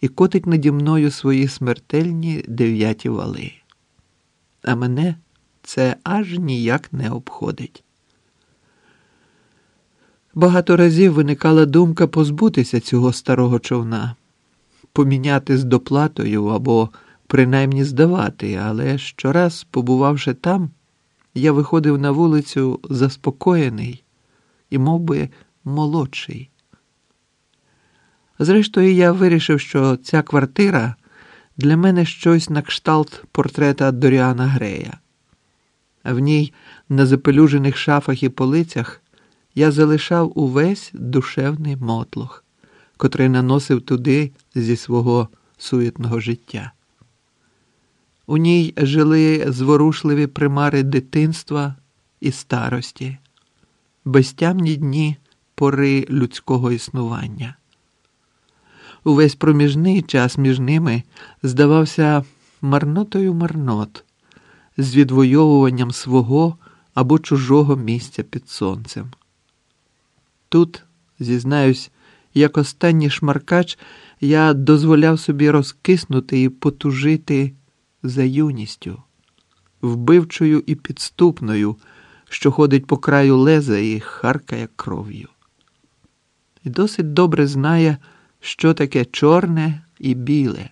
і котить наді мною свої смертельні дев'яті вали. А мене це аж ніяк не обходить. Багато разів виникала думка позбутися цього старого човна, поміняти з доплатою або принаймні здавати, але щораз, побувавши там, я виходив на вулицю заспокоєний і мов би, молодший. Зрештою, я вирішив, що ця квартира для мене щось на кшталт портрета Доріана Грея. В ній, на запелюжених шафах і полицях, я залишав увесь душевний мотлох, котрий наносив туди зі свого суетного життя. У ній жили зворушливі примари дитинства і старості, безтямні дні пори людського існування. Увесь проміжний час між ними здавався марнотою марнот, з відвоюванням свого або чужого місця під сонцем. Тут, зізнаюсь, як останній шмаркач, я дозволяв собі розкиснути і потужити за юністю, вбивчою і підступною, що ходить по краю леза і харкає кров'ю. І досить добре знає, що таке чорне і біле.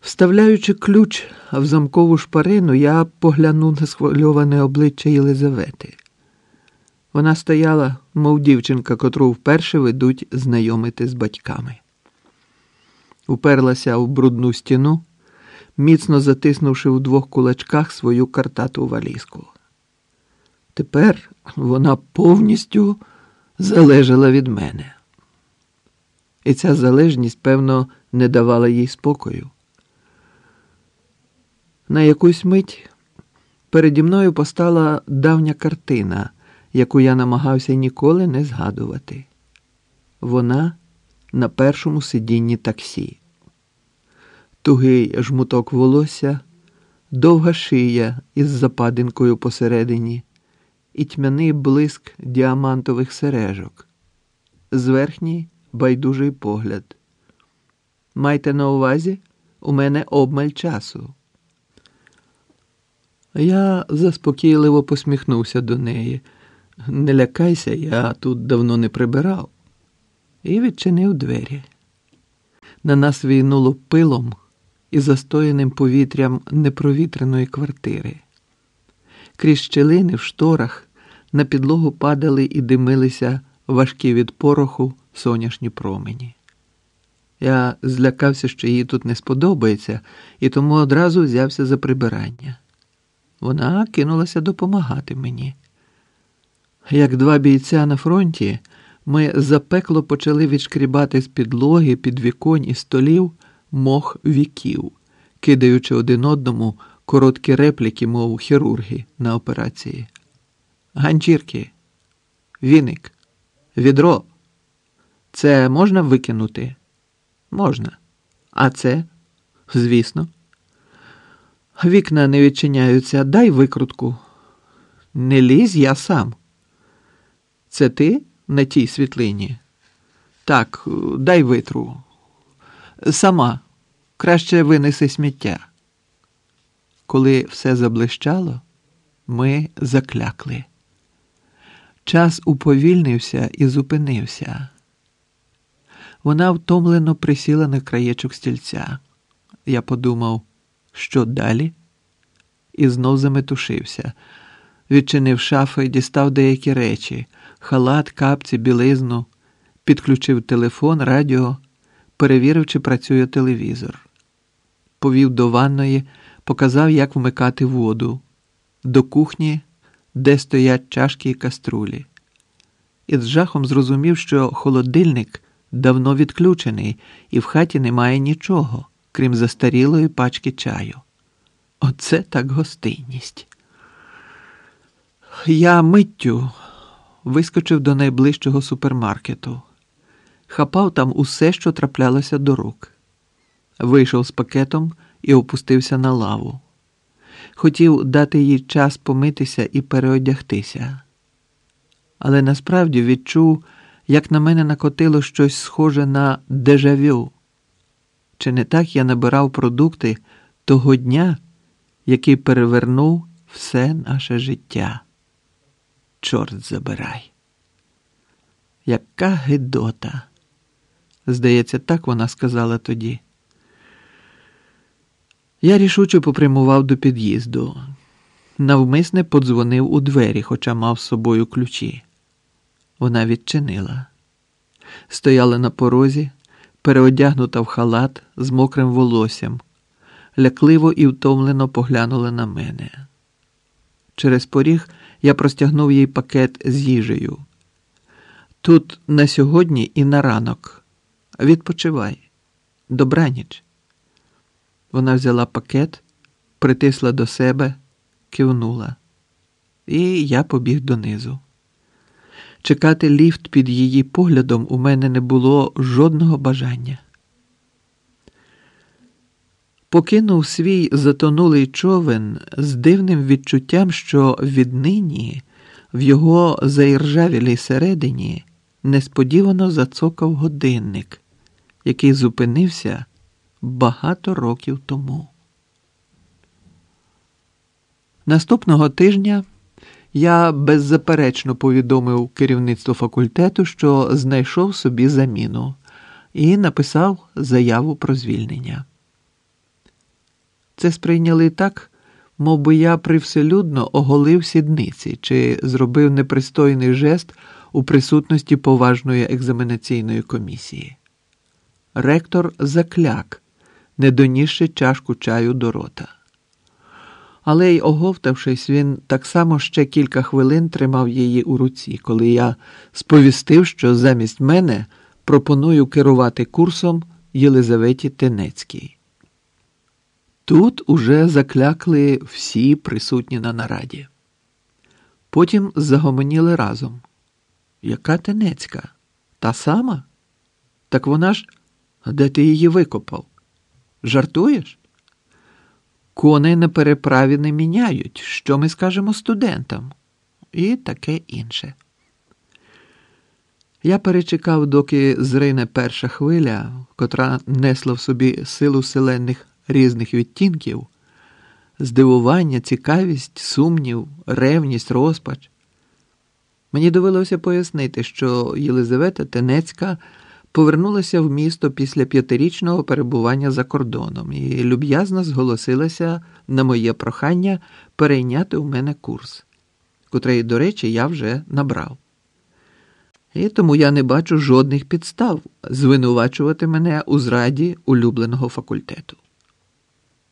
Вставляючи ключ в замкову шпарину, я поглянув на схвильоване обличчя Єлизавети. Вона стояла, мов дівчинка, котру вперше ведуть знайомити з батьками. Уперлася в брудну стіну, міцно затиснувши в двох кулачках свою картату валізку. Тепер вона повністю залежала від мене. І ця залежність, певно, не давала їй спокою. На якусь мить переді мною постала давня картина, яку я намагався ніколи не згадувати. Вона на першому сидінні таксі. Тугий жмуток волосся, довга шия із западинкою посередині і тьмяний блиск діамантових сережок, зверхній байдужий погляд. Майте на увазі, у мене обмаль часу. Я заспокійливо посміхнувся до неї. Не лякайся, я тут давно не прибирав, і відчинив двері. На нас війнуло пилом і застояним повітрям непровітреної квартири. Крізь щелини в шторах на підлогу падали і димилися важкі від пороху соняшні промені. Я злякався, що їй тут не сподобається, і тому одразу взявся за прибирання. Вона кинулася допомагати мені. Як два бійця на фронті, ми запекло почали відшкрібати з підлоги, під віконь і столів мох віків, кидаючи один одному короткі репліки, мов хірурги на операції. Ганчірки, віник, відро. Це можна викинути? Можна. А це? Звісно. Вікна не відчиняються. Дай викрутку. Не лізь я сам. Це ти на тій світлині? Так, дай витру. Сама. Краще винеси сміття. Коли все заблищало, ми заклякли. Час уповільнився і зупинився. Вона втомлено присіла на краєчок стільця. Я подумав, що далі? І знов заметушився. Відчинив шафи, дістав деякі речі, халат, капці, білизну, підключив телефон, радіо, перевірив, чи працює телевізор. Повів до ванної, показав, як вмикати воду, до кухні, де стоять чашки і каструлі. І з жахом зрозумів, що холодильник давно відключений, і в хаті немає нічого, крім застарілої пачки чаю. Оце так гостинність. Я миттю вискочив до найближчого супермаркету, хапав там усе, що траплялося до рук, вийшов з пакетом і опустився на лаву. Хотів дати їй час помитися і переодягтися, але насправді відчув, як на мене накотило щось схоже на дежавю. Чи не так я набирав продукти того дня, який перевернув все наше життя? Чорт забирай. Яка гидота. Здається, так вона сказала тоді. Я рішуче попрямував до під'їзду. Навмисне подзвонив у двері, хоча мав з собою ключі. Вона відчинила. Стояла на порозі, переодягнута в халат з мокрим волоссям, лякливо і втомлено поглянула на мене. Через поріг я простягнув їй пакет з їжею. Тут на сьогодні і на ранок. Відпочивай. Добраніч. Вона взяла пакет, притисла до себе, кивнула, і я побіг донизу. Чекати ліфт під її поглядом у мене не було жодного бажання. Покинув свій затонулий човен з дивним відчуттям, що віднині в його заіржавілій середині несподівано зацокав годинник, який зупинився багато років тому. Наступного тижня я беззаперечно повідомив керівництво факультету, що знайшов собі заміну, і написав заяву про звільнення. Це сприйняли так, мов би я привселюдно оголив сідниці чи зробив непристойний жест у присутності поважної екзаменаційної комісії. Ректор закляк, не донісши чашку чаю до рота. Але й оговтавшись, він так само ще кілька хвилин тримав її у руці, коли я сповістив, що замість мене пропоную керувати курсом Єлизаветі Тенецькій. Тут уже заклякли всі присутні на нараді. Потім загомоніли разом. Яка Тенецька? Та сама? Так вона ж, де ти її викопав? Жартуєш? Коней на переправі не міняють, що ми скажемо студентам, і таке інше. Я перечекав, доки зрине перша хвиля, котра несла в собі силу селенних різних відтінків, здивування, цікавість, сумнів, ревність, розпач. Мені довелося пояснити, що Єлизавета Тенецька повернулася в місто після п'ятирічного перебування за кордоном і люб'язно зголосилася на моє прохання перейняти у мене курс, котрий, до речі, я вже набрав. І тому я не бачу жодних підстав звинувачувати мене у зраді улюбленого факультету.